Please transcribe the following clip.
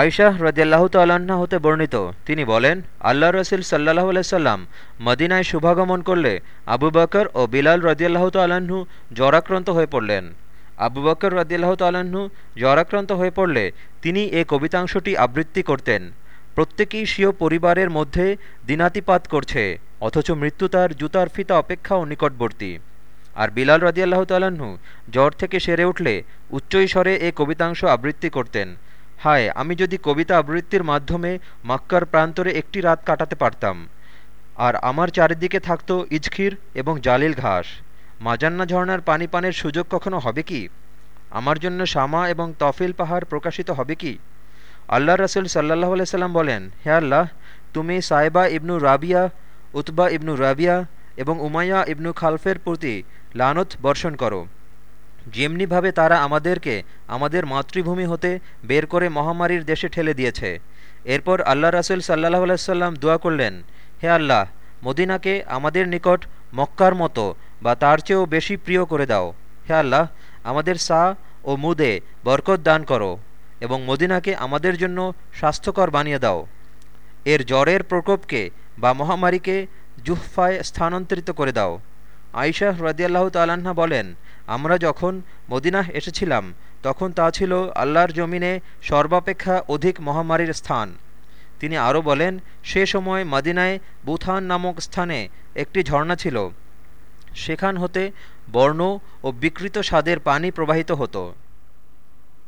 আয়শাহ রদিয়াল্লাহ তাল্লাহ্না হতে বর্ণিত। তিনি বলেন, আল্লাহ রসুল সাল্লাহ আলাইসাল্লাম মদিনায় শুভাগমন করলে আবু বকর ও বিলাল রদিয়াল্লাহ তাল্লাহ্ন জ্বরাক্রান্ত হয়ে পড়লেন। আবু বকর রদিয়াল্লাহ তাল্লাহ্ন জ্বরাক্রান্ত হয়ে পড়লে তিনি এ কবিতাংশটি আবৃত্তি করতেন। প্রত্যেকেই স্বীয় পরিবারের মধ্যে দিনাতিপাত করছে, অথচ মৃত্যু তার জুতার ফিতা অপেক্ষাও নিকটবর্তী। আর বিলাল রদিয়াল্লাহ তাল্লাহ্ন জ্বর থেকে সেরে উঠলে উচ্চৈস্বরে এ কবিতাংশ আবৃত্তি করতেন। হায়, আমি যদি কবিতা আবৃত্তির মাধ্যমে মাক্কার প্রান্তরে একটি রাত কাটাতে পারতাম। আর আমার চারিদিকে থাকত ইজখির এবং জালিল ঘাস। মাজান্না ঝর্ণার পানি পানের সুযোগ কখনো হবে কি? আমার জন্য শামা এবং তফিল পাহাড় প্রকাশিত হবে কি? আল্লাহ রসুল সাল্লাহ সাল্লাম বলেন, হে আল্লাহ, তুমি Shaiba ibn Rabia, Utba ibn Rabia এবং উমাইয়া ইবনু খালফের প্রতি লানত বর্ষণ করো। যেমনিভাবে তারা আমাদেরকে, আমাদের মাতৃভূমি হতে বের করে মহামারীর দেশে ঠেলে দিয়েছে। এরপর আল্লাহ রাসুল সাল্লাহ আলাইসাল্লাম দোয়া করলেন, হে আল্লাহ, মদিনাকে আমাদের নিকট মক্কার মতো বা তার চেয়েও বেশি প্রিয় করে দাও। হে আল্লাহ, আমাদের সা ও মুদে বরকত দান করো এবং মদিনাকে আমাদের জন্য স্বাস্থ্যকর বানিয়ে দাও। এর জ্বরের প্রকোপকে বা মহামারীকে জুহফায় স্থানান্তরিত করে দাও। আইশাহ রদিয়াল্লাহ তাল্লাহা বলেন আমরা যখন মদিনাহ এসেছিলাম, তখন তা ছিল আল্লাহর জমিনে সর্বাপেক্ষা অধিক মহামারীর স্থান। তিনি আরও বলেন, সে সময় মদিনায় বুথান নামক স্থানে একটি ঝর্ণা ছিল। সেখান হতে বর্ণ ও বিকৃত স্বাদের পানি প্রবাহিত হতো।